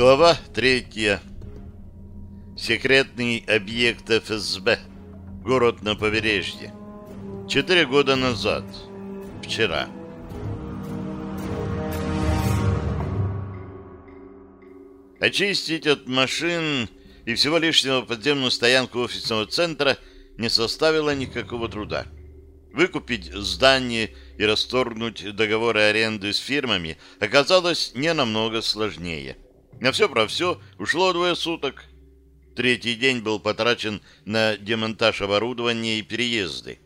Глава третья. Секретный объект ФСБ. Город на побережье. Четыре года назад. Вчера. Очистить от машин и всего лишнего подземную стоянку офисного центра не составило никакого труда. Выкупить здание и расторгнуть договоры аренды с фирмами оказалось не намного сложнее. На все про все ушло двое суток. Третий день был потрачен на демонтаж оборудования и переезды.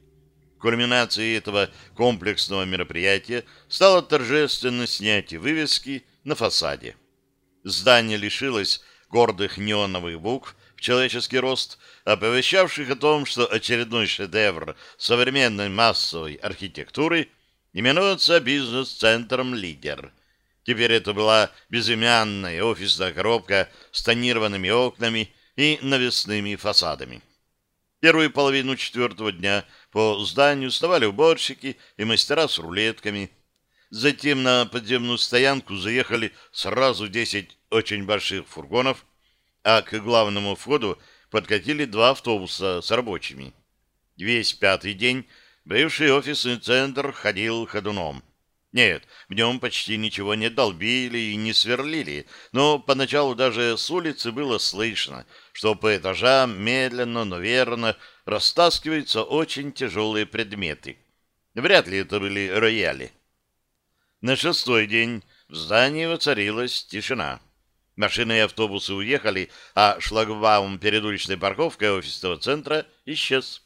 Кульминацией этого комплексного мероприятия стало торжественное снятие вывески на фасаде. Здание лишилось гордых неоновых букв в человеческий рост, оповещавших о том, что очередной шедевр современной массовой архитектуры именуется бизнес-центром «Лидер». Теперь это была безымянная офисная коробка с тонированными окнами и навесными фасадами. Первую половину четвертого дня по зданию вставали уборщики и мастера с рулетками. Затем на подземную стоянку заехали сразу 10 очень больших фургонов, а к главному входу подкатили два автобуса с рабочими. Весь пятый день бывший офисный центр ходил ходуном. Нет, в нем почти ничего не долбили и не сверлили, но поначалу даже с улицы было слышно, что по этажам медленно, но верно растаскиваются очень тяжелые предметы. Вряд ли это были рояли. На шестой день в здании воцарилась тишина. Машины и автобусы уехали, а шлагбаум перед уличной парковкой офисного центра исчез.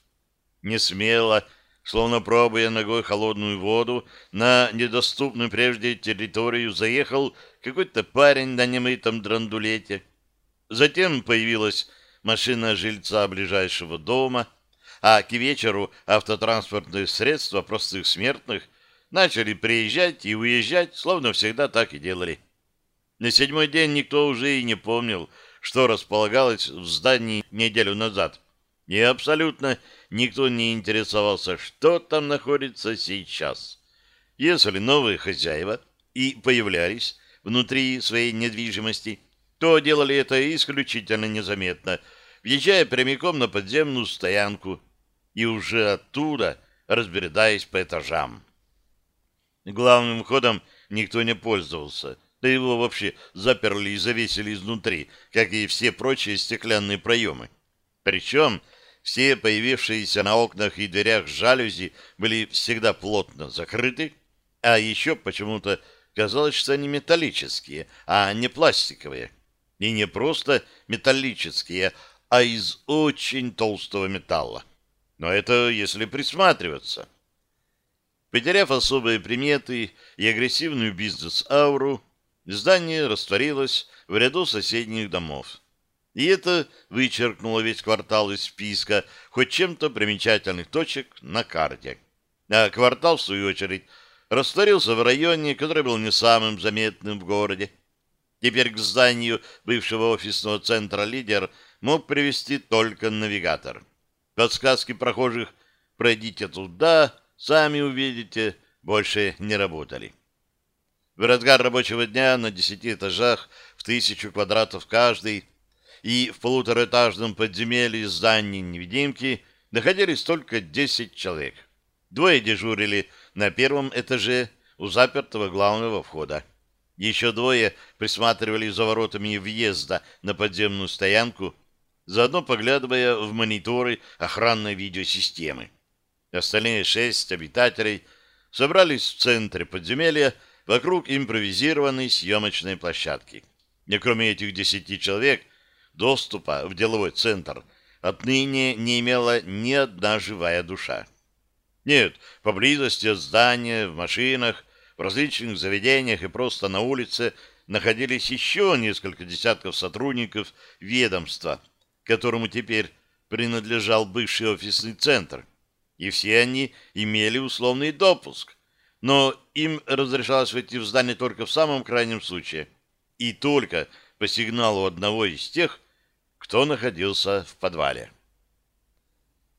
Не смело словно пробуя ногой холодную воду, на недоступную прежде территорию заехал какой-то парень на немытом драндулете. Затем появилась машина жильца ближайшего дома, а к вечеру автотранспортные средства простых смертных начали приезжать и уезжать, словно всегда так и делали. На седьмой день никто уже и не помнил, что располагалось в здании неделю назад — и абсолютно никто не интересовался, что там находится сейчас. Если новые хозяева и появлялись внутри своей недвижимости, то делали это исключительно незаметно, въезжая прямиком на подземную стоянку и уже оттуда разбредаясь по этажам. Главным ходом никто не пользовался, да его вообще заперли и завесили изнутри, как и все прочие стеклянные проемы. Причем все появившиеся на окнах и дверях жалюзи были всегда плотно закрыты, а еще почему-то казалось, что они металлические, а не пластиковые. И не просто металлические, а из очень толстого металла. Но это если присматриваться. Потеряв особые приметы и агрессивную бизнес-ауру, здание растворилось в ряду соседних домов. И это вычеркнуло весь квартал из списка хоть чем-то примечательных точек на карте. А квартал, в свою очередь, растворился в районе, который был не самым заметным в городе. Теперь к зданию бывшего офисного центра «Лидер» мог привести только навигатор. Подсказки прохожих «пройдите туда», «сами увидите» больше не работали. В разгар рабочего дня на десяти этажах в тысячу квадратов каждый и в полутораэтажном подземелье здания невидимки находились только десять человек. Двое дежурили на первом этаже у запертого главного входа. Еще двое присматривали за воротами въезда на подземную стоянку, заодно поглядывая в мониторы охранной видеосистемы. Остальные шесть обитателей собрались в центре подземелья вокруг импровизированной съемочной площадки. И кроме этих десяти человек — доступа в деловой центр отныне не имела ни одна живая душа. Нет, поблизости от здания, в машинах, в различных заведениях и просто на улице находились еще несколько десятков сотрудников ведомства, которому теперь принадлежал бывший офисный центр. И все они имели условный допуск, но им разрешалось войти в здание только в самом крайнем случае. И только по сигналу одного из тех, кто находился в подвале.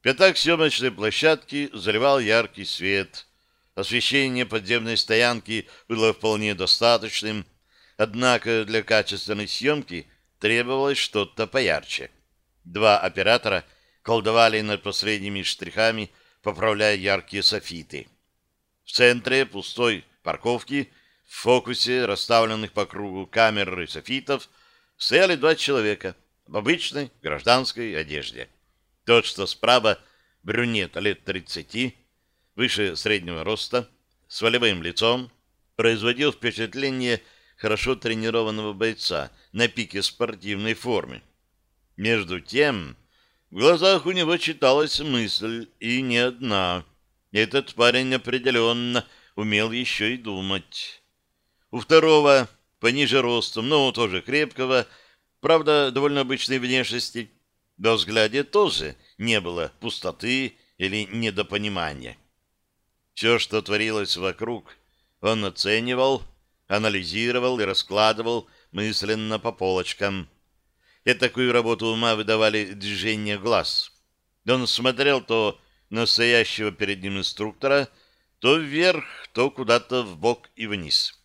Пятак съемочной площадки заливал яркий свет. Освещение подземной стоянки было вполне достаточным, Однако для качественной съемки требовалось что-то поярче. Два оператора колдовали над последними штрихами, поправляя яркие софиты. В центре пустой парковки, в фокусе расставленных по кругу камер и софитов, стояли два человека в обычной гражданской одежде. Тот, что справа, брюнет лет 30, выше среднего роста, с волевым лицом, производил впечатление хорошо тренированного бойца на пике спортивной формы. Между тем, в глазах у него читалась мысль, и не одна. Этот парень определенно умел еще и думать. У второго, пониже ростом, но тоже крепкого, правда, довольно обычной внешности, во взгляде тоже не было пустоты или недопонимания. Все, что творилось вокруг, он оценивал, анализировал и раскладывал мысленно по полочкам. И такую работу ума выдавали движения глаз. Он смотрел то на стоящего перед ним инструктора, то вверх, то куда-то в бок и вниз.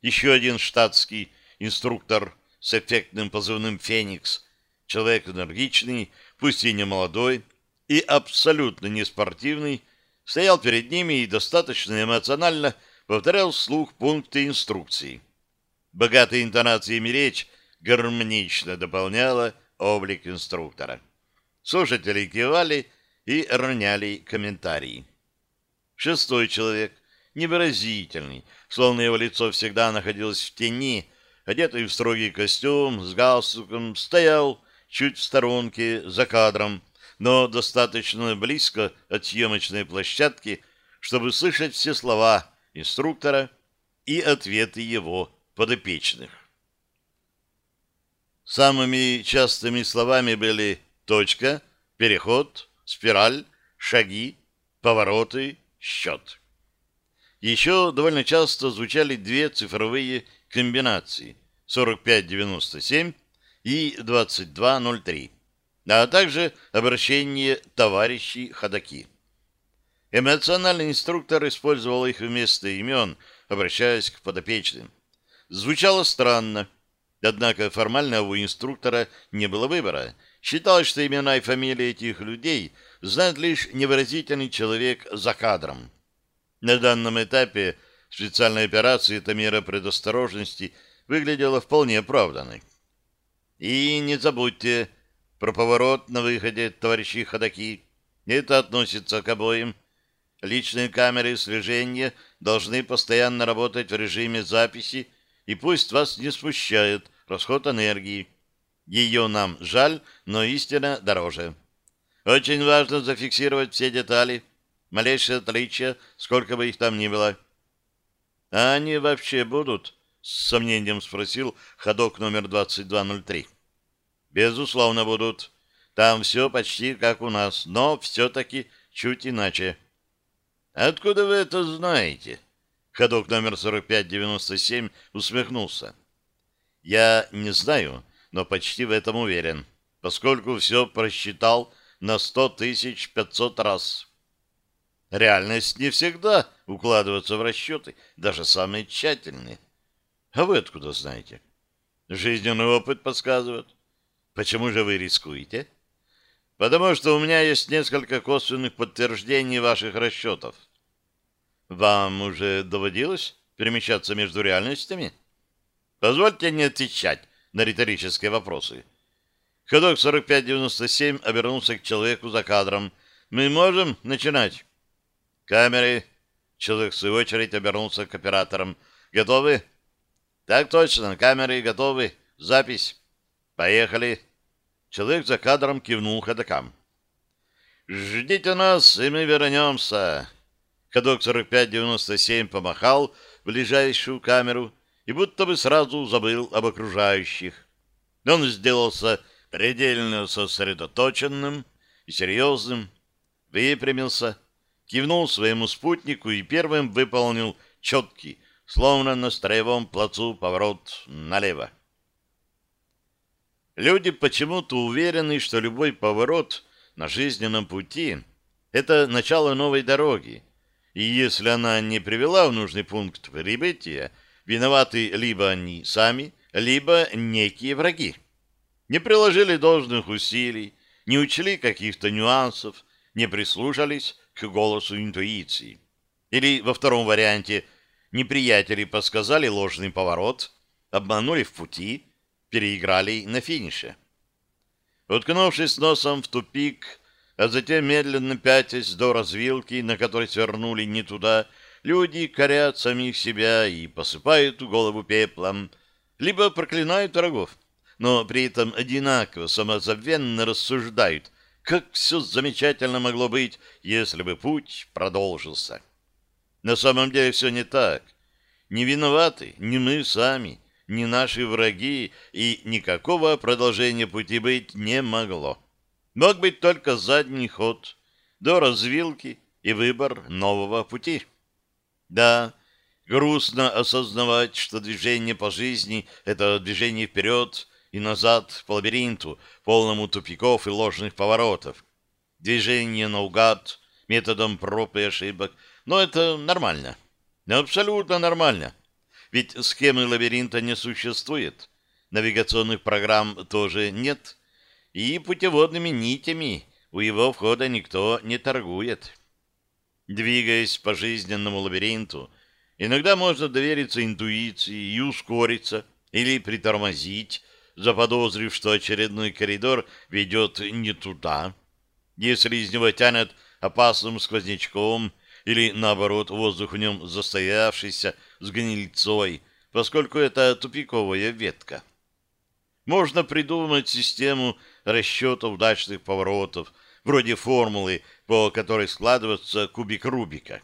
Еще один штатский инструктор с эффектным позывным «Феникс», человек энергичный, пусть и не молодой, и абсолютно не спортивный, стоял перед ними и достаточно эмоционально повторял вслух пункты инструкций. Богатые интонациями речь гармонично дополняла облик инструктора. Слушатели кивали и роняли комментарии. Шестой человек, невыразительный, словно его лицо всегда находилось в тени, одетый в строгий костюм, с галстуком, стоял чуть в сторонке, за кадром, но достаточно близко от съемочной площадки, чтобы слышать все слова инструктора и ответы его подопечных. Самыми частыми словами были «точка», «переход», «спираль», «шаги», «повороты», «счет». Еще довольно часто звучали две цифровые комбинации 4597 и 2203, а также обращение «товарищи ходаки». Эмоциональный инструктор использовал их вместо имен, обращаясь к подопечным. Звучало странно, однако формально у инструктора не было выбора. Считалось, что имена и фамилии этих людей знает лишь невыразительный человек за кадром. На данном этапе специальной операции эта мера предосторожности выглядела вполне оправданной. И не забудьте про поворот на выходе, товарищи ходаки. Это относится к обоим. Личные камеры слежения должны постоянно работать в режиме записи, и пусть вас не смущает расход энергии. Ее нам жаль, но истина дороже. Очень важно зафиксировать все детали, малейшие отличия, сколько бы их там ни было. А они вообще будут? С сомнением спросил ходок номер 2203. Безусловно, будут. Там все почти как у нас, но все-таки чуть иначе. Откуда вы это знаете? Ходок номер 4597 усмехнулся. Я не знаю, но почти в этом уверен, поскольку все просчитал на сто тысяч пятьсот раз. Реальность не всегда укладывается в расчеты, даже самые тщательные. А вы откуда знаете? Жизненный опыт подсказывает. Почему же вы рискуете? Потому что у меня есть несколько косвенных подтверждений ваших расчетов. Вам уже доводилось перемещаться между реальностями? Позвольте не отвечать на риторические вопросы. Ходок 4597 обернулся к человеку за кадром. Мы можем начинать? Камеры. Человек в свою очередь обернулся к операторам. Готовы? Так точно, камеры готовы. Запись. Поехали. Человек за кадром кивнул ходокам. «Ждите нас, и мы вернемся!» Ходок 4597 помахал в ближайшую камеру и будто бы сразу забыл об окружающих. Он сделался предельно сосредоточенным и серьезным, выпрямился, кивнул своему спутнику и первым выполнил четкий, словно на строевом плацу поворот налево. Люди почему-то уверены, что любой поворот на жизненном пути — это начало новой дороги, и если она не привела в нужный пункт прибытия, виноваты либо они сами, либо некие враги. Не приложили должных усилий, не учли каких-то нюансов, не прислушались к голосу интуиции. Или во втором варианте неприятели подсказали ложный поворот, обманули в пути, переиграли на финише. Уткнувшись носом в тупик, а затем медленно пятясь до развилки, на которой свернули не туда, люди корят самих себя и посыпают голову пеплом, либо проклинают врагов, но при этом одинаково самозабвенно рассуждают, как все замечательно могло быть, если бы путь продолжился. На самом деле все не так. Не виноваты ни мы сами, ни наши враги, и никакого продолжения пути быть не могло. Мог быть только задний ход до развилки и выбор нового пути. Да, грустно осознавать, что движение по жизни — это движение вперед и назад по лабиринту, полному тупиков и ложных поворотов. Движение наугад, методом проб и ошибок. Но это нормально. Абсолютно нормально. Ведь схемы лабиринта не существует. Навигационных программ тоже нет и путеводными нитями у его входа никто не торгует. Двигаясь по жизненному лабиринту, иногда можно довериться интуиции и ускориться или притормозить, заподозрив, что очередной коридор ведет не туда. Если из него тянет опасным сквознячком или, наоборот, воздух в нем застоявшийся с гнильцой, поскольку это тупиковая ветка. Можно придумать систему расчета удачных поворотов, вроде формулы, по которой складывается кубик Рубика.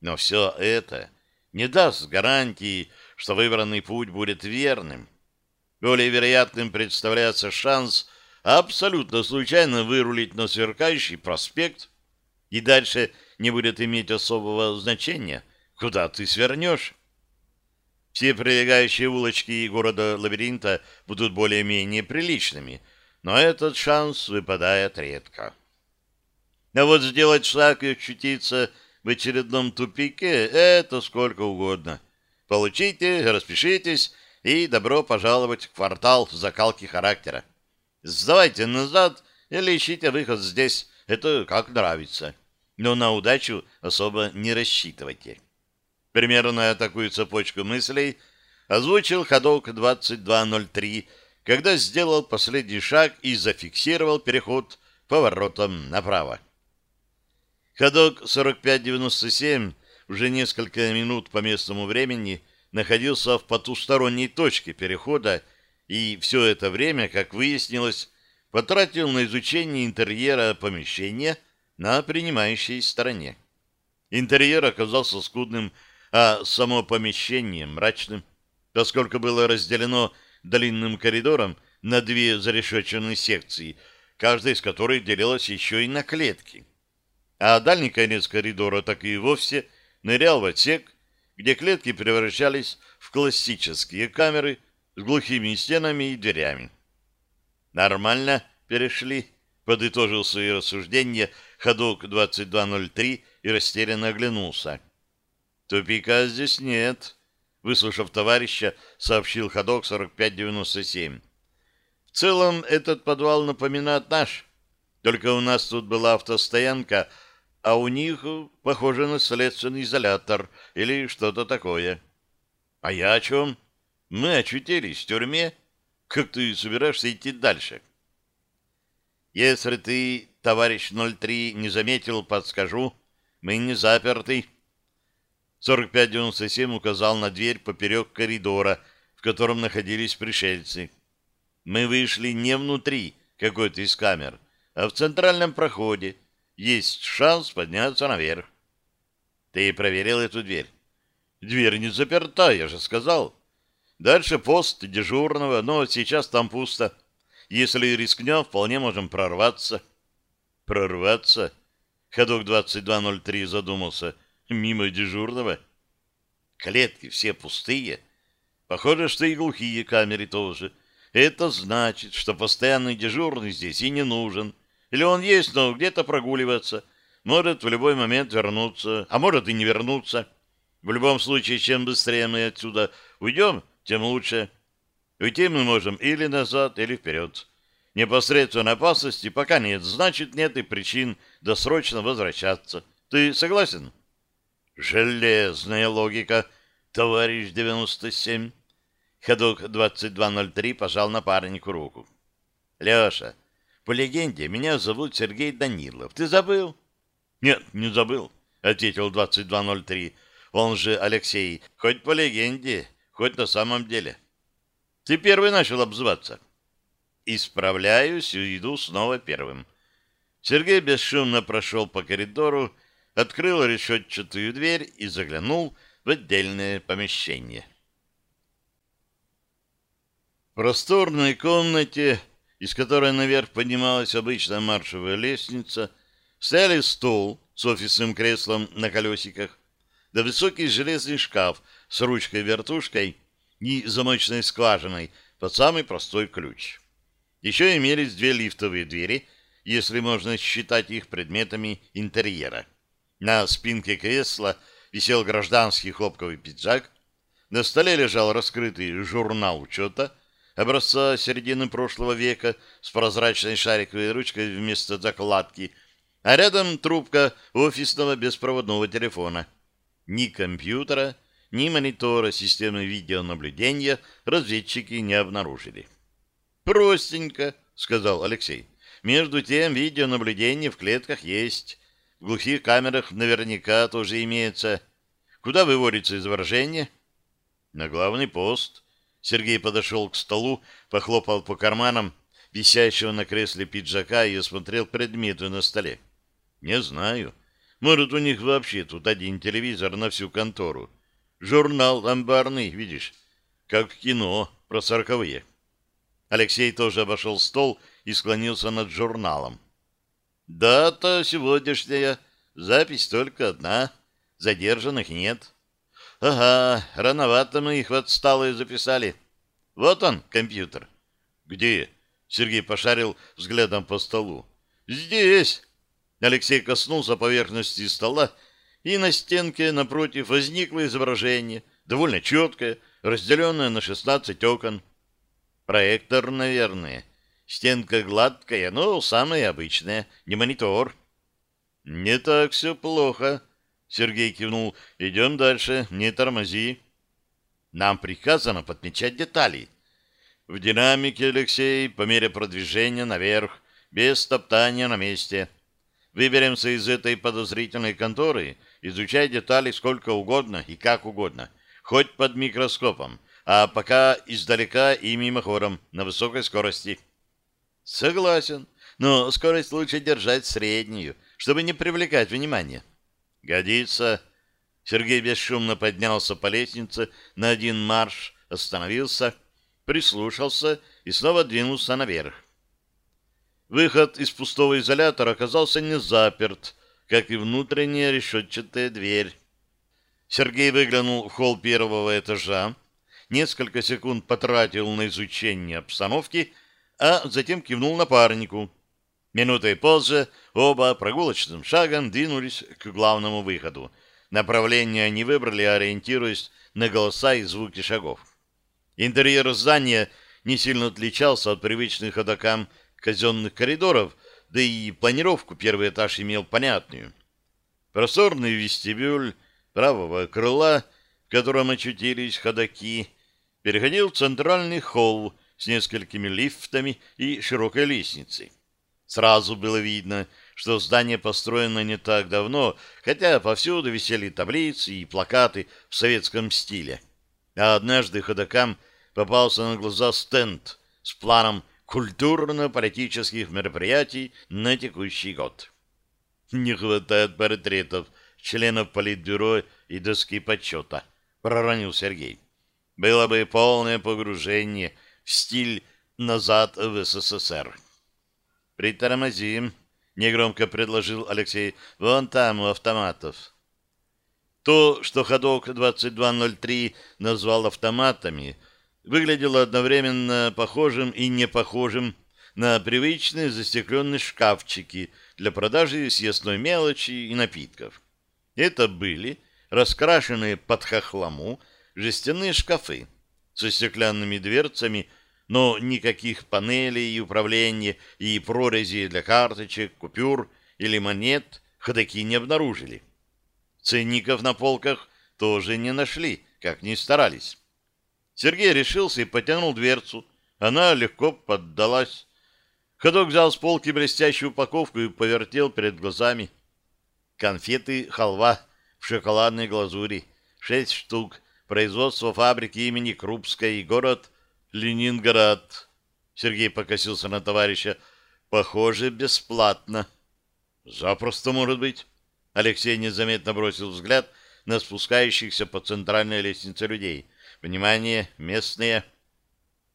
Но все это не даст гарантии, что выбранный путь будет верным. Более вероятным представляется шанс абсолютно случайно вырулить на сверкающий проспект, и дальше не будет иметь особого значения, куда ты свернешь. Все прилегающие улочки города-лабиринта будут более-менее приличными, но этот шанс выпадает редко. А вот сделать шаг и очутиться в очередном тупике — это сколько угодно. Получите, распишитесь и добро пожаловать в квартал закалки характера. Сдавайте назад или ищите выход здесь, это как нравится. Но на удачу особо не рассчитывайте. Примерно такую цепочку мыслей озвучил ходок 2203, когда сделал последний шаг и зафиксировал переход поворотом направо. Ходок 4597 уже несколько минут по местному времени находился в потусторонней точке перехода и все это время, как выяснилось, потратил на изучение интерьера помещения на принимающей стороне. Интерьер оказался скудным а само помещение мрачным, поскольку было разделено длинным коридором на две зарешеченные секции, каждая из которых делилась еще и на клетки. А дальний конец коридора так и вовсе нырял в отсек, где клетки превращались в классические камеры с глухими стенами и дверями. «Нормально перешли», — подытожил свои рассуждения ходок 2203 и растерянно оглянулся. Тупика здесь нет, выслушав товарища, сообщил ходок 4597. В целом этот подвал напоминает наш, только у нас тут была автостоянка, а у них, похоже, на следственный изолятор или что-то такое. А я о чем? Мы очутились в тюрьме. Как ты собираешься идти дальше? Если ты, товарищ 03, не заметил, подскажу. Мы не заперты. 4597 указал на дверь поперек коридора, в котором находились пришельцы. Мы вышли не внутри какой-то из камер, а в центральном проходе. Есть шанс подняться наверх. Ты проверил эту дверь? Дверь не заперта, я же сказал. Дальше пост дежурного, но сейчас там пусто. Если рискнем, вполне можем прорваться. Прорваться? Ходок 2203 задумался мимо дежурного. Клетки все пустые. Похоже, что и глухие камеры тоже. Это значит, что постоянный дежурный здесь и не нужен. Или он есть, но где-то прогуливаться. Может в любой момент вернуться, а может и не вернуться. В любом случае, чем быстрее мы отсюда уйдем, тем лучше. Уйти мы можем или назад, или вперед. Непосредственно опасности пока нет, значит, нет и причин досрочно возвращаться. Ты согласен? Железная логика, товарищ 97. Ходок 2203 пожал напарнику руку. Леша, по легенде, меня зовут Сергей Данилов. Ты забыл? Нет, не забыл, ответил 2203. Он же Алексей, хоть по легенде, хоть на самом деле. Ты первый начал обзываться. Исправляюсь и иду снова первым. Сергей бесшумно прошел по коридору, открыл решетчатую дверь и заглянул в отдельное помещение. В просторной комнате, из которой наверх поднималась обычная маршевая лестница, стояли стол с офисным креслом на колесиках, да высокий железный шкаф с ручкой-вертушкой и замочной скважиной под самый простой ключ. Еще имелись две лифтовые двери, если можно считать их предметами интерьера. На спинке кресла висел гражданский хлопковый пиджак, на столе лежал раскрытый журнал учета образца середины прошлого века с прозрачной шариковой ручкой вместо закладки, а рядом трубка офисного беспроводного телефона. Ни компьютера, ни монитора системы видеонаблюдения разведчики не обнаружили. «Простенько», — сказал Алексей. «Между тем видеонаблюдение в клетках есть. В глухих камерах наверняка тоже имеется. Куда выводится изображение?» «На главный пост». Сергей подошел к столу, похлопал по карманам висящего на кресле пиджака и осмотрел предметы на столе. «Не знаю. Может, у них вообще тут один телевизор на всю контору. Журнал амбарный, видишь, как в кино про сороковые». Алексей тоже обошел стол и склонился над журналом. «Дата сегодняшняя. Запись только одна. Задержанных нет». «Ага, рановато мы их в отсталые записали. Вот он, компьютер». «Где?» — Сергей пошарил взглядом по столу. «Здесь». Алексей коснулся поверхности стола, и на стенке напротив возникло изображение, довольно четкое, разделенное на шестнадцать окон. Проектор, наверное. Стенка гладкая, но самая обычная, не монитор. Не так все плохо. Сергей кивнул. Идем дальше, не тормози. Нам приказано подмечать детали. В динамике, Алексей, по мере продвижения наверх, без топтания на месте. Выберемся из этой подозрительной конторы, изучай детали сколько угодно и как угодно, хоть под микроскопом, а пока издалека и мимоходом на высокой скорости. Согласен, но скорость лучше держать среднюю, чтобы не привлекать внимания. Годится. Сергей бесшумно поднялся по лестнице на один марш, остановился, прислушался и снова двинулся наверх. Выход из пустого изолятора оказался не заперт, как и внутренняя решетчатая дверь. Сергей выглянул в холл первого этажа, несколько секунд потратил на изучение обстановки, а затем кивнул напарнику. Минутой позже оба прогулочным шагом двинулись к главному выходу. Направление они выбрали, ориентируясь на голоса и звуки шагов. Интерьер здания не сильно отличался от привычных ходокам казенных коридоров, да и планировку первый этаж имел понятную. Просторный вестибюль правого крыла, в котором очутились ходаки, переходил в центральный холл с несколькими лифтами и широкой лестницей. Сразу было видно, что здание построено не так давно, хотя повсюду висели таблицы и плакаты в советском стиле. А однажды ходокам попался на глаза стенд с планом культурно-политических мероприятий на текущий год. Не хватает портретов членов политбюро и доски почета, проронил Сергей было бы полное погружение в стиль «назад в СССР». «Притормозим», — негромко предложил Алексей, — «вон там, у автоматов». То, что ходок 2203 назвал автоматами, выглядело одновременно похожим и не похожим на привычные застекленные шкафчики для продажи съестной мелочи и напитков. Это были раскрашенные под хохлому жестяные шкафы со стеклянными дверцами, но никаких панелей и управления и прорези для карточек, купюр или монет ходаки не обнаружили. Ценников на полках тоже не нашли, как ни старались. Сергей решился и потянул дверцу. Она легко поддалась. Ходок взял с полки блестящую упаковку и повертел перед глазами. Конфеты «Халва» в шоколадной глазури. Шесть штук. Производство фабрики имени Крупской. Город Ленинград. Сергей покосился на товарища. Похоже, бесплатно. Запросто может быть. Алексей незаметно бросил взгляд на спускающихся по центральной лестнице людей. Внимание, местные.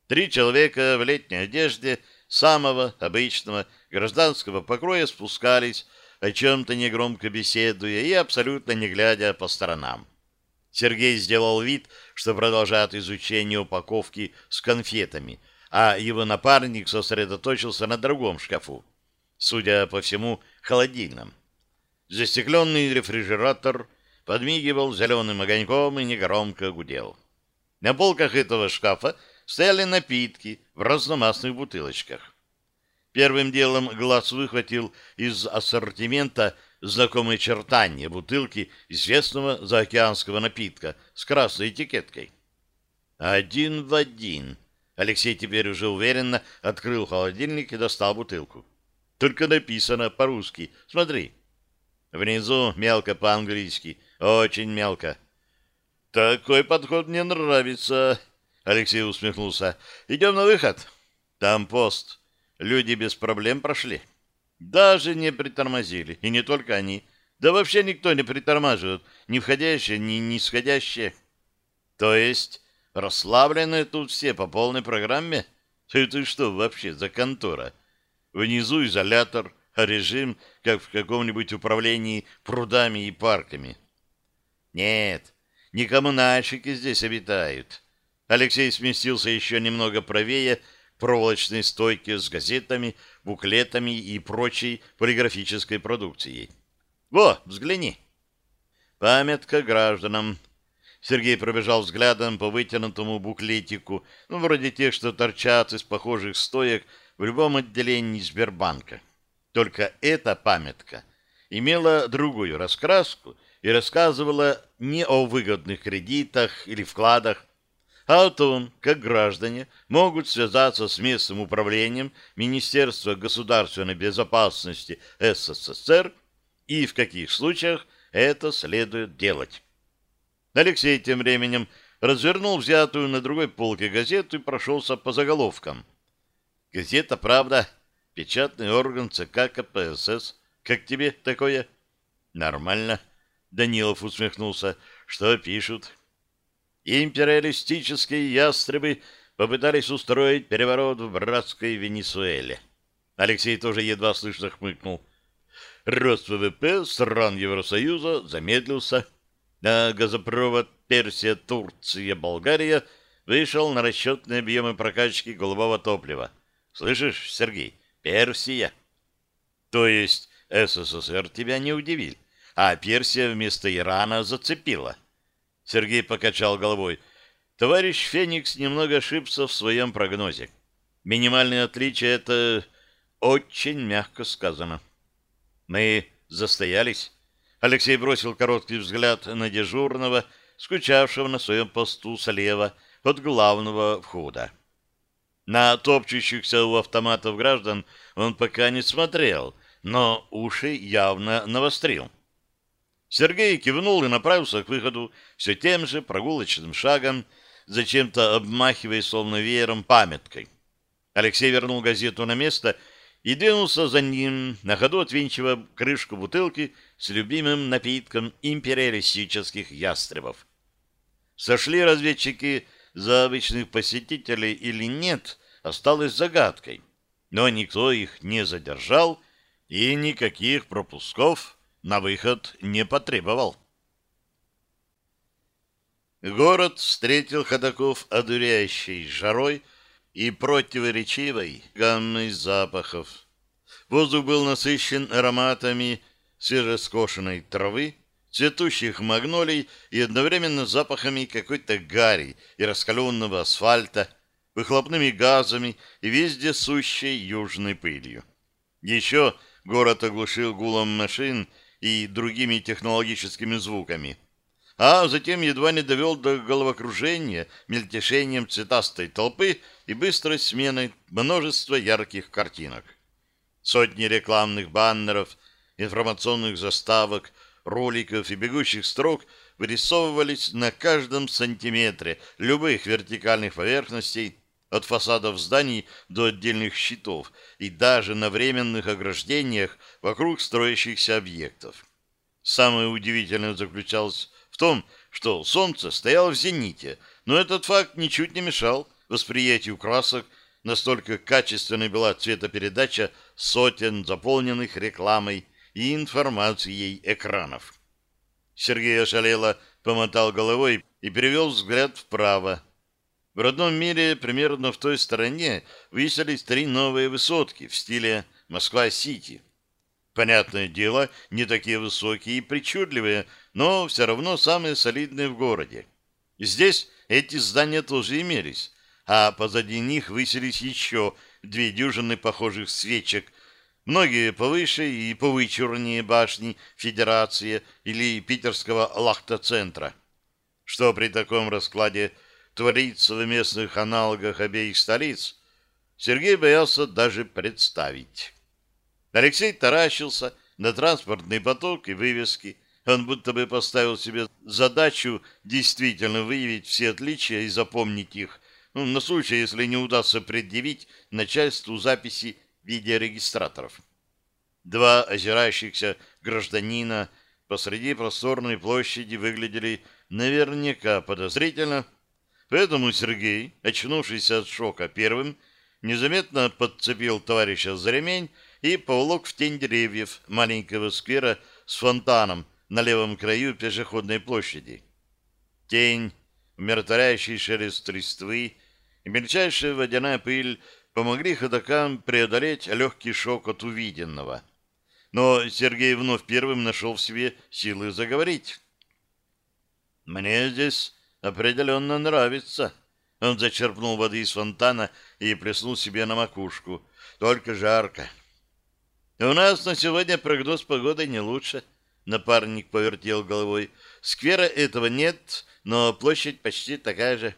Три человека в летней одежде самого обычного гражданского покроя спускались, о чем-то негромко беседуя и абсолютно не глядя по сторонам. Сергей сделал вид, что продолжает изучение упаковки с конфетами, а его напарник сосредоточился на другом шкафу, судя по всему, холодильном. Застекленный рефрижератор подмигивал зеленым огоньком и негромко гудел. На полках этого шкафа стояли напитки в разномастных бутылочках. Первым делом глаз выхватил из ассортимента знакомые чертания бутылки известного заокеанского напитка с красной этикеткой. Один в один. Алексей теперь уже уверенно открыл холодильник и достал бутылку. Только написано по-русски. Смотри. Внизу мелко по-английски. Очень мелко. Такой подход мне нравится. Алексей усмехнулся. Идем на выход. Там пост. Люди без проблем прошли. Даже не притормозили. И не только они. Да вообще никто не притормаживает. Ни входящие, ни нисходящие. То есть расслабленные тут все по полной программе? Это что вообще за контора? Внизу изолятор, а режим, как в каком-нибудь управлении прудами и парками. Нет, не коммунальщики здесь обитают. Алексей сместился еще немного правее проволочной стойке с газетами, буклетами и прочей полиграфической продукцией. Во, взгляни. Памятка гражданам. Сергей пробежал взглядом по вытянутому буклетику, ну, вроде тех, что торчат из похожих стоек в любом отделении Сбербанка. Только эта памятка имела другую раскраску и рассказывала не о выгодных кредитах или вкладах, а о том, как граждане могут связаться с местным управлением Министерства государственной безопасности СССР и в каких случаях это следует делать. Алексей тем временем развернул взятую на другой полке газету и прошелся по заголовкам – Газета «Правда», печатный орган ЦК КПСС. Как тебе такое? Нормально. Данилов усмехнулся. Что пишут? Империалистические ястребы попытались устроить переворот в братской Венесуэле. Алексей тоже едва слышно хмыкнул. Рост ВВП стран Евросоюза замедлился, а газопровод Персия, Турция, Болгария вышел на расчетные объемы прокачки голубого топлива. Слышишь, Сергей, Персия. То есть СССР тебя не удивил, а Персия вместо Ирана зацепила. Сергей покачал головой. Товарищ Феникс немного ошибся в своем прогнозе. Минимальное отличие — это очень мягко сказано. Мы застоялись. Алексей бросил короткий взгляд на дежурного, скучавшего на своем посту слева от главного входа. На топчущихся у автоматов граждан он пока не смотрел, но уши явно навострил. Сергей кивнул и направился к выходу все тем же прогулочным шагом, зачем-то обмахивая словно веером памяткой. Алексей вернул газету на место и двинулся за ним, на ходу отвинчивая крышку бутылки с любимым напитком империалистических ястребов. Сошли разведчики за обычных посетителей или нет, осталось загадкой, но никто их не задержал и никаких пропусков на выход не потребовал. Город встретил ходаков одуряющей жарой и противоречивой гаммой запахов. Воздух был насыщен ароматами свежескошенной травы, цветущих магнолий и одновременно запахами какой-то гари и раскаленного асфальта, выхлопными газами и везде сущей южной пылью. Еще город оглушил гулом машин и другими технологическими звуками, а затем едва не довел до головокружения мельтешением цветастой толпы и быстрой сменой множества ярких картинок. Сотни рекламных баннеров, информационных заставок, роликов и бегущих строк вырисовывались на каждом сантиметре любых вертикальных поверхностей, от фасадов зданий до отдельных щитов и даже на временных ограждениях вокруг строящихся объектов. Самое удивительное заключалось в том, что солнце стояло в зените, но этот факт ничуть не мешал восприятию красок, настолько качественной была цветопередача сотен заполненных рекламой и информацией экранов. Сергей ошалело помотал головой и перевел взгляд вправо. В родном мире, примерно в той стороне, высились три новые высотки в стиле Москва-Сити. Понятное дело, не такие высокие и причудливые, но все равно самые солидные в городе. Здесь эти здания тоже имелись, а позади них высились еще две дюжины похожих свечек, многие повыше и повычурнее башни Федерации или Питерского лахта-центра. Что при таком раскладе – творится в местных аналогах обеих столиц, Сергей боялся даже представить. Алексей таращился на транспортный поток и вывески. Он будто бы поставил себе задачу действительно выявить все отличия и запомнить их, ну, на случай, если не удастся предъявить начальству записи видеорегистраторов. Два озирающихся гражданина посреди просторной площади выглядели наверняка подозрительно, Поэтому Сергей, очнувшийся от шока первым, незаметно подцепил товарища за ремень и поволок в тень деревьев маленького сквера с фонтаном на левом краю пешеходной площади. Тень, умиротворяющий шелест листвы и мельчайшая водяная пыль помогли ходокам преодолеть легкий шок от увиденного. Но Сергей вновь первым нашел в себе силы заговорить. «Мне здесь определенно нравится. Он зачерпнул воды из фонтана и плеснул себе на макушку. Только жарко. У нас на сегодня прогноз погоды не лучше. Напарник повертел головой. Сквера этого нет, но площадь почти такая же.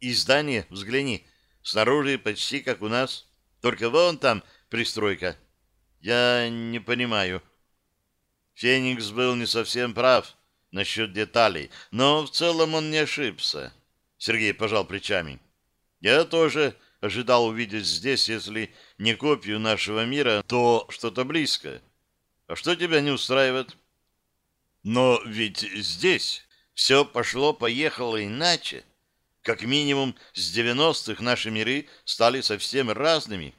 И здание, взгляни, снаружи почти как у нас. Только вон там пристройка. Я не понимаю. Феникс был не совсем прав насчет деталей, но в целом он не ошибся. Сергей пожал плечами. Я тоже ожидал увидеть здесь, если не копию нашего мира, то что-то близкое. А что тебя не устраивает? Но ведь здесь все пошло-поехало иначе. Как минимум с 90-х наши миры стали совсем разными.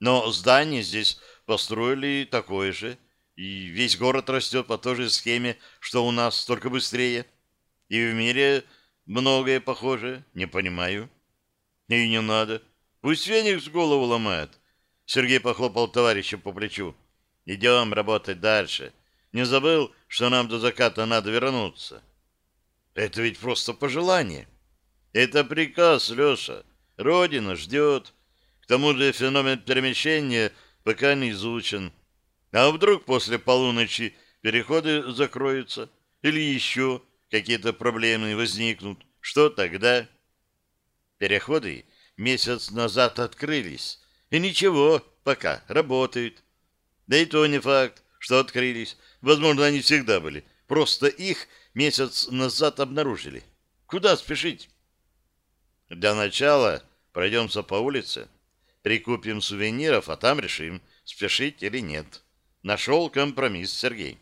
Но здание здесь построили такое же, и весь город растет по той же схеме, что у нас, только быстрее. И в мире многое похоже, не понимаю. И не надо. Пусть Феникс голову ломает. Сергей похлопал товарища по плечу. Идем работать дальше. Не забыл, что нам до заката надо вернуться. Это ведь просто пожелание. Это приказ, Леша. Родина ждет. К тому же феномен перемещения пока не изучен. А вдруг после полуночи переходы закроются? Или еще какие-то проблемы возникнут? Что тогда? Переходы месяц назад открылись. И ничего, пока работают. Да и то не факт, что открылись. Возможно, они всегда были. Просто их месяц назад обнаружили. Куда спешить? Для начала пройдемся по улице, прикупим сувениров, а там решим, спешить или нет. Нашел компромисс Сергей.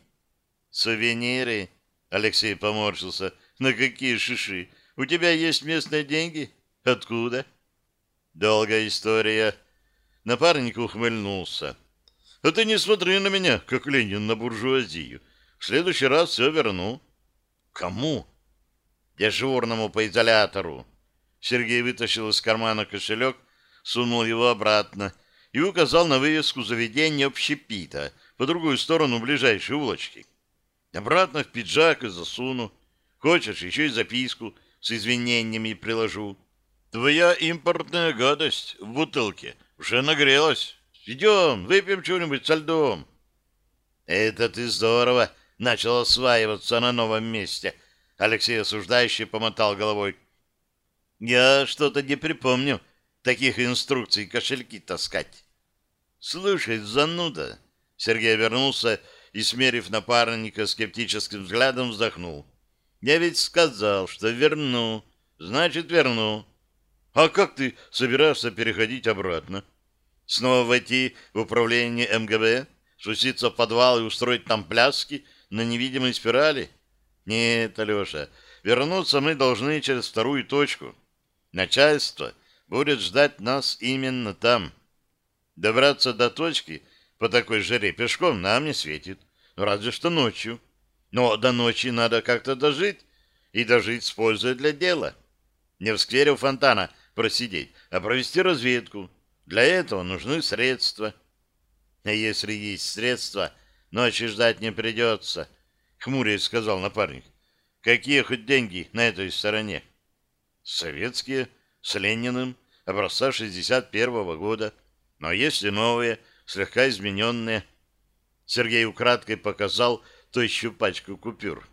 Сувениры? Алексей поморщился. На какие шиши? У тебя есть местные деньги? Откуда? Долгая история. Напарник ухмыльнулся. А ты не смотри на меня, как Ленин на буржуазию. В следующий раз все верну. Кому? Дежурному по изолятору. Сергей вытащил из кармана кошелек, сунул его обратно и указал на вывеску заведения общепита — по другую сторону ближайшей улочки. Обратно в пиджак и засуну. Хочешь, еще и записку с извинениями приложу. Твоя импортная гадость в бутылке уже нагрелась. Идем, выпьем что-нибудь со льдом. Это ты здорово начал осваиваться на новом месте. Алексей осуждающий помотал головой. Я что-то не припомню таких инструкций кошельки таскать. Слушай, зануда. Сергей вернулся и, смерив напарника скептическим взглядом, вздохнул. Я ведь сказал, что верну. Значит, верну. А как ты собираешься переходить обратно? Снова войти в управление МГБ, спуститься в подвал и устроить там пляски на невидимой спирали? Нет, Алеша, вернуться мы должны через вторую точку. Начальство будет ждать нас именно там. Добраться до точки по такой жаре пешком нам не светит, разве что ночью. Но до ночи надо как-то дожить, и дожить с пользой для дела. Не в сквере у фонтана просидеть, а провести разведку. Для этого нужны средства. А если есть средства, ночи ждать не придется, — хмурясь сказал напарник. Какие хоть деньги на этой стороне? Советские, с Лениным, образца 61-го года. Но есть и новые, слегка измененные. Сергей украдкой показал тощую пачку купюр.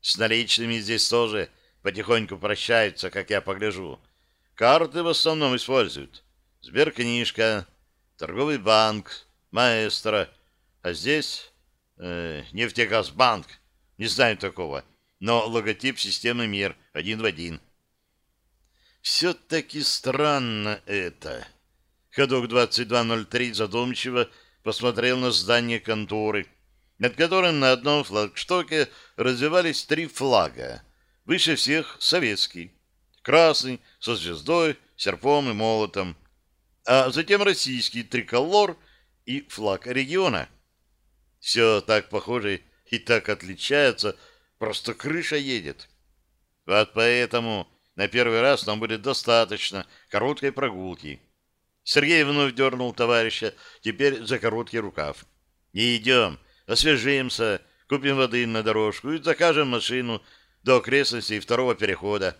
С наличными здесь тоже потихоньку прощаются, как я погляжу. Карты в основном используют. Сберкнижка, торговый банк, маэстро. А здесь э, нефтегазбанк. Не знаю такого. Но логотип системы МИР один в один. Все-таки странно это. Ходок 2203 задумчиво посмотрел на здание конторы, над которым на одном флагштоке развивались три флага. Выше всех советский. Красный, со звездой, серпом и молотом. А затем российский триколор и флаг региона. Все так похоже и так отличается, просто крыша едет. Вот поэтому на первый раз нам будет достаточно короткой прогулки. Сергей вновь дернул товарища, теперь за короткий рукав. Не идем, освежимся, купим воды на дорожку и закажем машину до окрестностей второго перехода.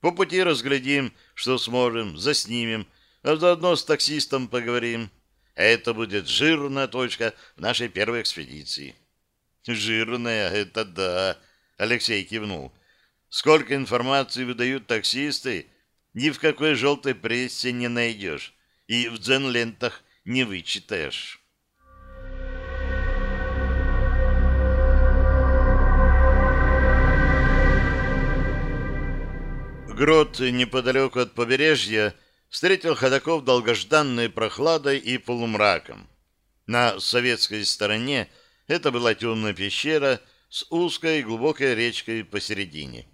По пути разглядим, что сможем, заснимем, а заодно с таксистом поговорим. Это будет жирная точка в нашей первой экспедиции. Жирная, это да, Алексей кивнул. Сколько информации выдают таксисты, ни в какой желтой прессе не найдешь и в дзен-лентах не вычитаешь. Грот неподалеку от побережья встретил ходаков долгожданной прохладой и полумраком. На советской стороне это была темная пещера с узкой глубокой речкой посередине.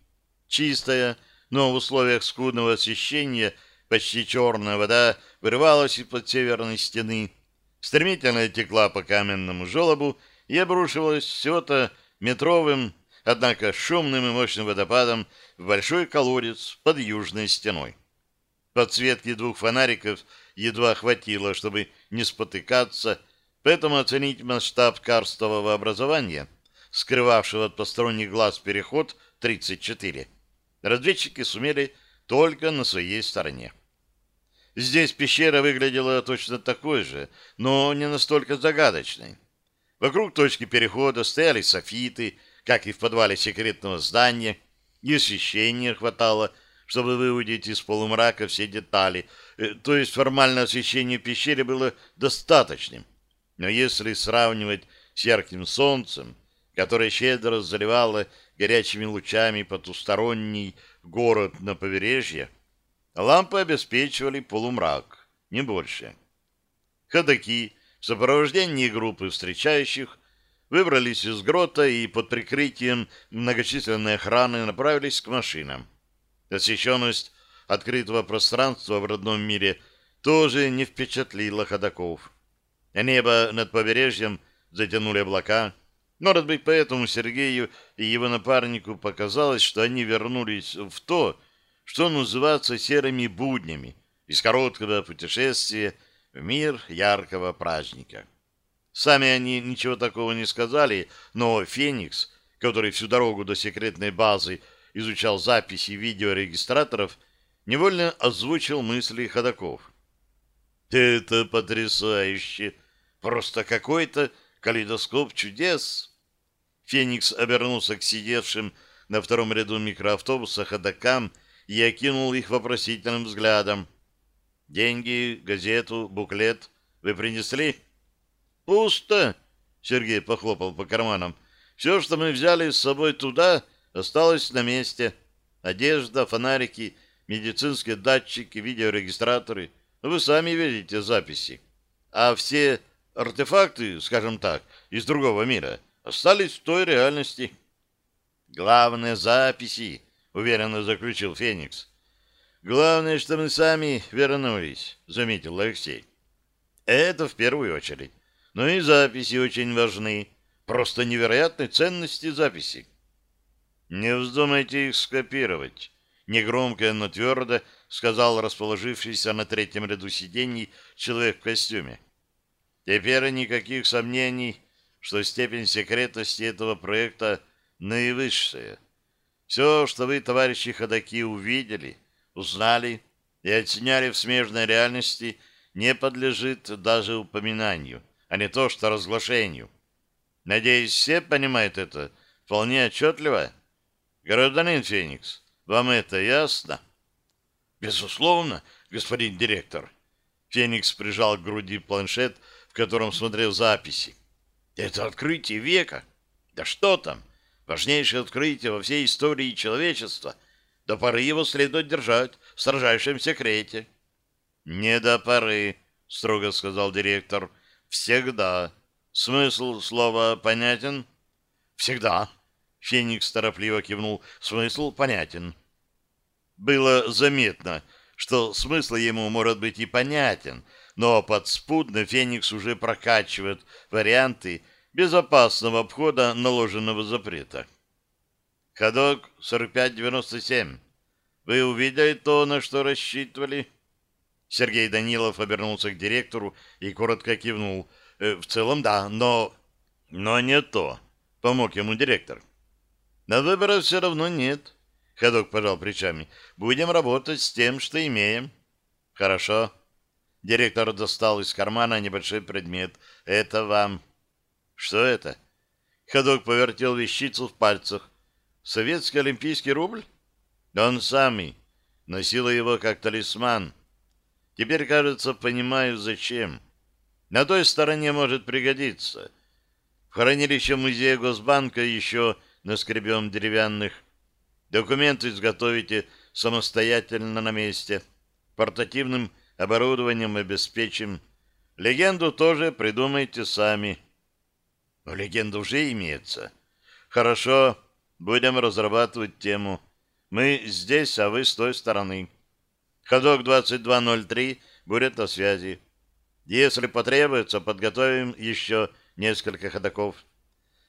Чистая, но в условиях скудного освещения почти черная вода вырывалась из-под северной стены, стремительно текла по каменному желобу и обрушивалась всего-то метровым однако шумным и мощным водопадом в большой колодец под южной стеной. Подсветки двух фонариков едва хватило, чтобы не спотыкаться, поэтому оценить масштаб карстового образования, скрывавшего от посторонних глаз переход 34, разведчики сумели только на своей стороне. Здесь пещера выглядела точно такой же, но не настолько загадочной. Вокруг точки перехода стояли софиты, как и в подвале секретного здания, и освещения хватало, чтобы выудить из полумрака все детали, э, то есть формальное освещение пещеры было достаточным. Но если сравнивать с ярким солнцем, которое щедро заливало горячими лучами потусторонний город на побережье, лампы обеспечивали полумрак, не больше. Ходаки в сопровождении группы встречающих выбрались из грота и под прикрытием многочисленной охраны направились к машинам. Освещенность открытого пространства в родном мире тоже не впечатлила ходаков. Небо над побережьем затянули облака, может быть, поэтому Сергею и его напарнику показалось, что они вернулись в то, что называется серыми буднями, из короткого путешествия в мир яркого праздника. Сами они ничего такого не сказали, но Феникс который всю дорогу до секретной базы изучал записи видеорегистраторов, невольно озвучил мысли ходаков. «Это потрясающе! Просто какой-то калейдоскоп чудес!» Феникс обернулся к сидевшим на втором ряду микроавтобуса ходокам и окинул их вопросительным взглядом. «Деньги, газету, буклет вы принесли?» «Пусто!» — Сергей похлопал по карманам. «Все, что мы взяли с собой туда, осталось на месте. Одежда, фонарики, медицинские датчики, видеорегистраторы. Вы сами видите записи. А все артефакты, скажем так, из другого мира, остались в той реальности». «Главное — записи», — уверенно заключил Феникс. «Главное, что мы сами вернулись», — заметил Алексей. «Это в первую очередь. Но и записи очень важны. Просто невероятной ценности записи. Не вздумайте их скопировать. Негромко, но твердо сказал расположившийся на третьем ряду сидений человек в костюме. Теперь никаких сомнений, что степень секретности этого проекта наивысшая. Все, что вы, товарищи ходаки, увидели, узнали и оценяли в смежной реальности, не подлежит даже упоминанию а не то, что разглашению. Надеюсь, все понимают это вполне отчетливо. Гражданин Феникс, вам это ясно? Безусловно, господин директор. Феникс прижал к груди планшет, котором смотрел записи. Это открытие века. Да что там? Важнейшее открытие во всей истории человечества. До поры его следует держать в строжайшем секрете. Не до поры, строго сказал директор. Всегда. Смысл слова понятен? Всегда. Феникс торопливо кивнул. Смысл понятен. Было заметно, что смысл ему может быть и понятен, но подспудно Феникс уже прокачивает варианты безопасного обхода наложенного запрета. Ходок 4597. Вы увидели то, на что рассчитывали? Сергей Данилов обернулся к директору и коротко кивнул. «Э, «В целом, да, но...» «Но не то», — помог ему директор. «На выбора все равно нет», — ходок пожал плечами. «Будем работать с тем, что имеем». «Хорошо». Директор достал из кармана небольшой предмет. «Это вам». «Что это?» Ходок повертел вещицу в пальцах. «Советский олимпийский рубль?» «Он самый. Носила его как талисман». Теперь, кажется, понимаю, зачем. На той стороне может пригодиться. В хранилище музея Госбанка еще наскребем деревянных. Документы изготовите самостоятельно на месте. Портативным оборудованием обеспечим. Легенду тоже придумайте сами. Но легенда уже имеется. Хорошо, будем разрабатывать тему. Мы здесь, а вы с той стороны. Ходок 2203 будет на связи. Если потребуется, подготовим еще несколько ходоков.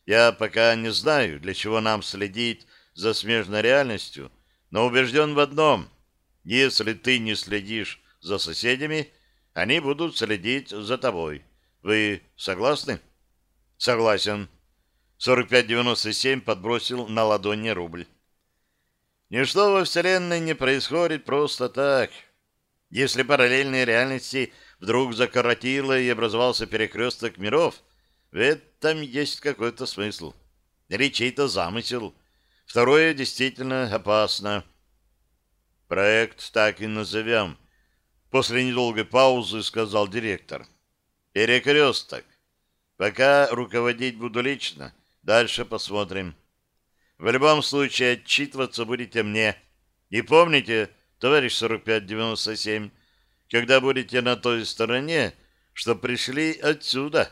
Я пока не знаю, для чего нам следить за смежной реальностью, но убежден в одном. Если ты не следишь за соседями, они будут следить за тобой. Вы согласны? Согласен. 4597 подбросил на ладони рубль. Ничто во Вселенной не происходит просто так. Если параллельные реальности вдруг закоротило и образовался перекресток миров, в этом есть какой-то смысл. Или чей-то замысел. Второе действительно опасно. Проект так и назовем. После недолгой паузы сказал директор. Перекресток. Пока руководить буду лично. Дальше посмотрим. В любом случае отчитываться будете мне. И помните, товарищ 4597, когда будете на той стороне, что пришли отсюда,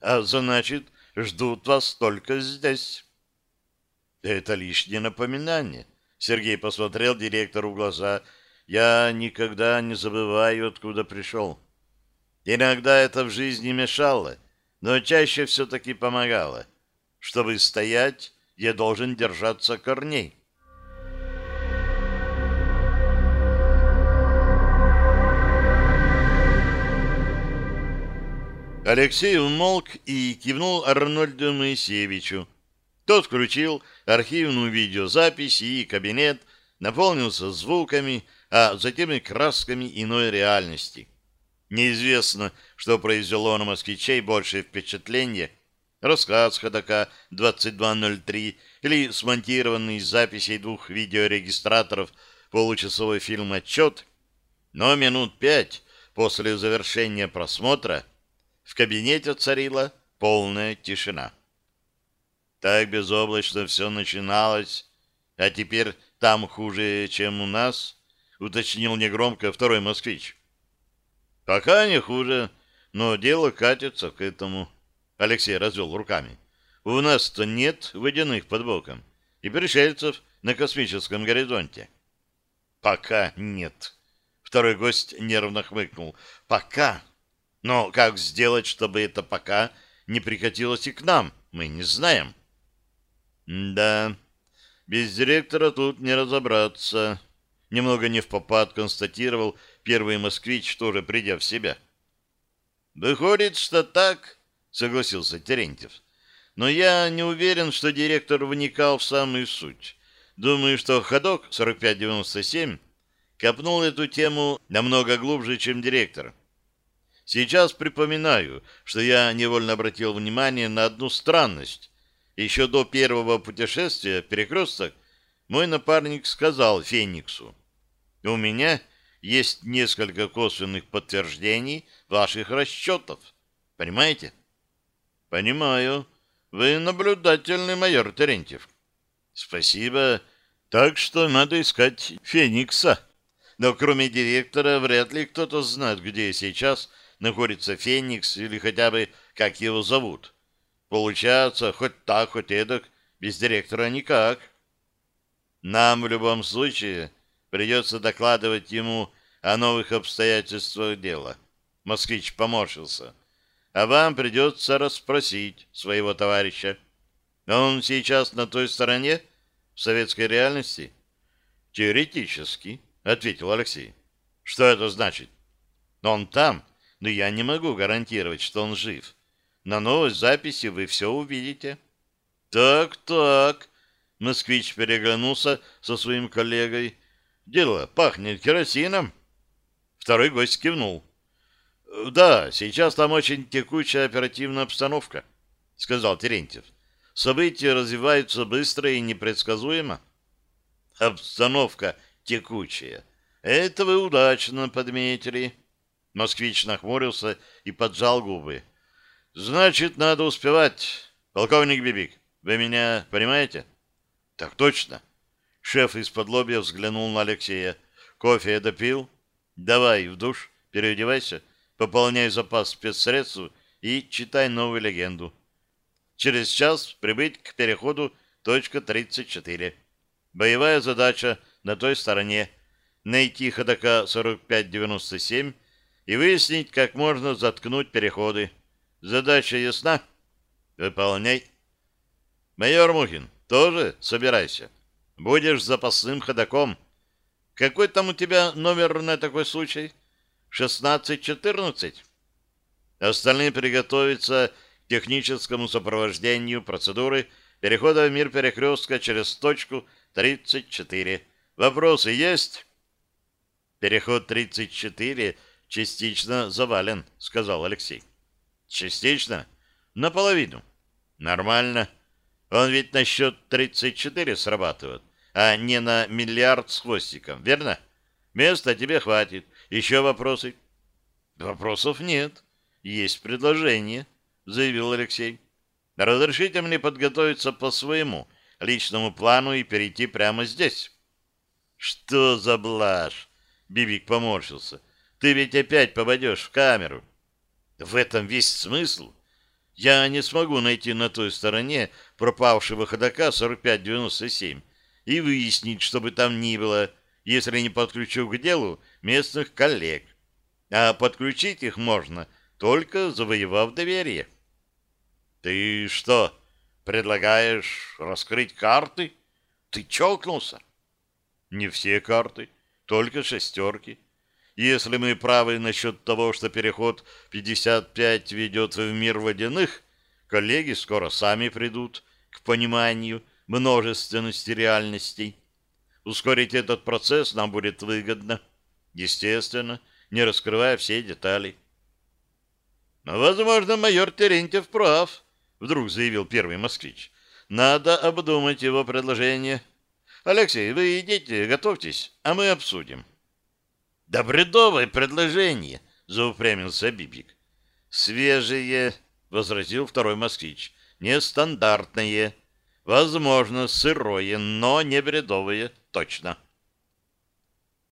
а значит, ждут вас только здесь. Это лишнее напоминание. Сергей посмотрел директору в глаза. Я никогда не забываю, откуда пришел. Иногда это в жизни мешало, но чаще все-таки помогало. Чтобы стоять я должен держаться корней. Алексей умолк и кивнул Арнольду Моисеевичу. Тот включил архивную видеозапись, и кабинет наполнился звуками, а затем и красками иной реальности. Неизвестно, что произвело на москвичей большее впечатление — рассказ ходока 2203 или смонтированный из записей двух видеорегистраторов получасовой фильм-отчет, но минут пять после завершения просмотра в кабинете царила полная тишина. Так безоблачно все начиналось, а теперь там хуже, чем у нас, уточнил негромко второй москвич. Пока не хуже, но дело катится к этому. Алексей развел руками. У нас-то нет водяных под боком и пришельцев на космическом горизонте. Пока нет. Второй гость нервно хмыкнул. Пока. Но как сделать, чтобы это пока не прикатилось и к нам, мы не знаем. Да, без директора тут не разобраться. Немного не в попад констатировал первый москвич, тоже придя в себя. Выходит, что так, согласился Терентьев. Но я не уверен, что директор вникал в самую суть. Думаю, что ходок 4597 копнул эту тему намного глубже, чем директор. Сейчас припоминаю, что я невольно обратил внимание на одну странность. Еще до первого путешествия перекресток мой напарник сказал Фениксу, «У меня есть несколько косвенных подтверждений ваших расчетов. Понимаете?» «Понимаю. Вы наблюдательный майор Терентьев». «Спасибо. Так что надо искать Феникса. Но кроме директора вряд ли кто-то знает, где сейчас находится Феникс или хотя бы как его зовут. Получается, хоть так, хоть эдак, без директора никак. Нам в любом случае придется докладывать ему о новых обстоятельствах дела. Москвич поморщился. А вам придется расспросить своего товарища. Он сейчас на той стороне, в советской реальности? Теоретически, ответил Алексей. Что это значит? Он там, но я не могу гарантировать, что он жив. На новой записи вы все увидите. Так, так. Москвич переглянулся со своим коллегой. Дело пахнет керосином. Второй гость кивнул. Да, сейчас там очень текучая оперативная обстановка, сказал Терентьев. События развиваются быстро и непредсказуемо. Обстановка текучая. Это вы удачно подметили. Москвич нахмурился и поджал губы. Значит, надо успевать. Полковник Бибик, вы меня понимаете? Так точно. Шеф из-под лобья взглянул на Алексея. Кофе я допил? Давай в душ, переодевайся, пополняй запас спецсредств и читай новую легенду. Через час прибыть к переходу точка 34. Боевая задача на той стороне. Найти ходока 4597 и выяснить, как можно заткнуть переходы. Задача ясна? Выполняй. Майор Мухин, тоже собирайся. Будешь запасным ходаком. Какой там у тебя номер на такой случай? 16-14? Остальные приготовятся к техническому сопровождению процедуры перехода в мир перекрестка через точку 34. Вопросы есть? Переход 34 частично завален, сказал Алексей. Частично? Наполовину. Нормально. Он ведь на счет 34 срабатывает, а не на миллиард с хвостиком, верно? Места тебе хватит. Еще вопросы? Вопросов нет. Есть предложение, заявил Алексей. Разрешите мне подготовиться по своему личному плану и перейти прямо здесь. Что за блажь? Бибик поморщился. Ты ведь опять попадешь в камеру. В этом весь смысл. Я не смогу найти на той стороне пропавшего ходока 4597 и выяснить, что бы там ни было, если не подключу к делу местных коллег. А подключить их можно, только завоевав доверие. Ты что, предлагаешь раскрыть карты? Ты чокнулся? Не все карты, только шестерки. Если мы правы насчет того, что переход 55 ведет в мир водяных, коллеги скоро сами придут к пониманию множественности реальностей. Ускорить этот процесс нам будет выгодно, естественно, не раскрывая все детали. «Возможно, майор Терентьев прав», — вдруг заявил первый москвич. «Надо обдумать его предложение. Алексей, вы идите, готовьтесь, а мы обсудим». «Да бредовое предложение», — заупрямился Бибик. «Свежее», — возразил второй москвич. «Нестандартное. Возможно, сырое, но не бредовое, точно».